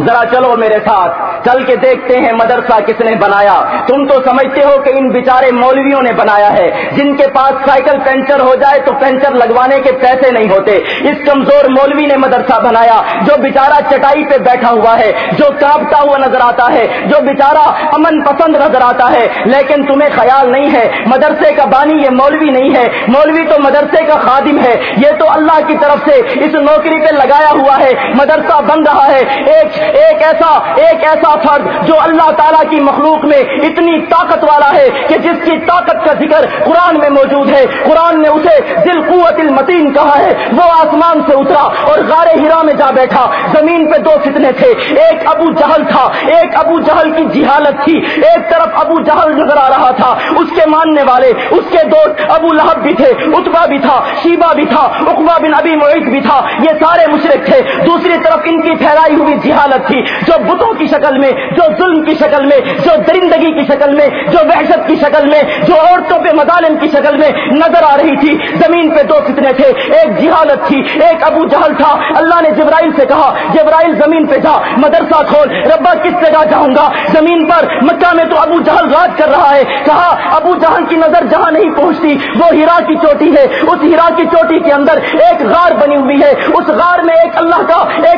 ذرا چلو میرے ساتھ۔ چل کے دیکھتے ہیں مدرسہ کس نے بنایا۔ تم تو سمجھتے ہو کہ ان بیچارے مولویوں نے بنایا ہے۔ جن کے پاس سائیکل پنچر ہو جائے تو پنچر لگوانے کے پیسے نہیں ہوتے۔ اس کمزور مولوی نے مدرسہ بنایا۔ جو بیچارہ چٹائی پہ بیٹھا ہوا ہے، جو کاپتا ہوا نظر آتا ہے، جو بیچارہ امن پسند نظر آتا ہے۔ لیکن تمہیں خیال نہیں ہے، مدرسے کا بانی یہ مولوی نہیں ہے۔ مولوی تو مدرسے کا خادم ہے۔ یہ تو اللہ کی طرف سے اس نوکری پہ لگایا ہوا ہے۔ مدرسہ بن رہا ہے۔ ایک ایک ایسا ایک ایسا فرد جو اللہ تعالیٰ کی مخلوق میں اتنی طاقت والا ہے کہ جس کی طاقت کا ذکر قرآن میں موجود ہے، قرآن نے اسے دل قوت المتین کہا ہے۔ وہ آسمان سے اترا اور غار ہیرا میں جا بیٹھا۔ زمین پہ دو فتنے تھے۔ ایک ابو جہل تھا۔ ایک ابو جہل کی جہالت تھی۔ ایک طرف ابو جہل نظر آ رہا تھا۔ اس کے ماننے والے، اس کے دوست ابو لہب بھی تھے۔ اتبا بھی تھا۔ شیبا بھی تھا۔ اقبا بن ابی معیت بھی تھا۔ یہ سارے مشرق تھے۔ دوسری طرف ان کی پھیلائی ہوئی جہالت تھی۔ جو بتوں کی شکل میں جو ظلم کی شکل میں، جو درندگی کی شکل میں، جو وحشت کی شکل میں، جو عورتوں پہ مظالم کی شکل میں نظر آ رہی تھی۔ زمین پہ دو کتنے تھے۔ ایک جہالت تھی، ایک ابو جہل تھا۔ اللہ نے جبرائیل سے کہا، جبرائیل زمین پہ جا، مدرسہ کھول۔ ربا، کس جگہ جاؤں گا؟ زمین پر۔ مکہ میں تو ابو جہل راج کر رہا ہے۔ کہا، ابو جہل کی نظر جہاں نہیں پہنچتی، وہ ہیرا کی چوٹی ہے۔ اس ہیرا کی چوٹی کے اندر ایک غار بنی ہوئی ہے۔ اس غار میں ایک اللہ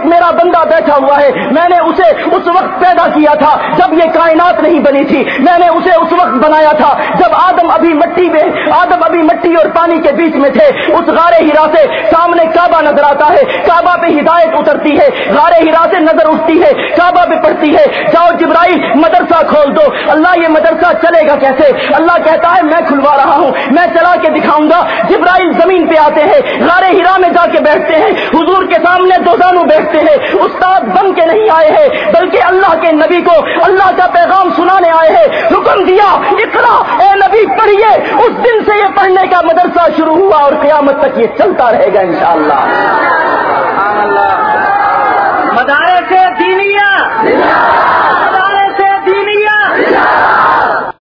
ایک میرا بندہ بیٹھا ہوا ہے، میں نے اسے اس وقت پیدا کیا تھا جب یہ کائنات نہیں بنی تھی۔ میں نے اسے اس وقت بنایا تھا جب آدم ابھی مٹی میں، آدم ابھی مٹی اور پانی کے بیچ میں تھے۔ اس غار ہیرا سے سامنے کعبہ نظر آتا ہے۔ کعبہ پہ ہدایت اترتی ہے۔ غار ہیرا سے نظر اٹھتی ہے۔ کعبہ پہ پڑتی ہے۔ جاؤ جبرائیل، مدرسہ کھول دو۔ اللہ یہ مدرسہ چلے گا کیسے؟ اللہ کہتا ہے، میں کھلوا رہا ہوں، میں چلا کے دکھاؤں گا۔ جبرائیل زمین پہ آتے ہیں غار ہیرا میں جا کے بیٹھتے ہیں۔ حضور کے سامنے دو دانوں بیٹھتے ہیں۔ استاد بن کے نہیں آئے ہیں، بلکہ اللہ کے نبی کو اللہ کا پیغام سنانے آئے ہیں۔ حکم دیا، اقرا، اے نبی، پڑھیے۔ اس دن سے یہ پڑھنے کا مدرسہ شروع ہوا اور قیامت تک یہ چلتا رہے گا انشاءاللہ۔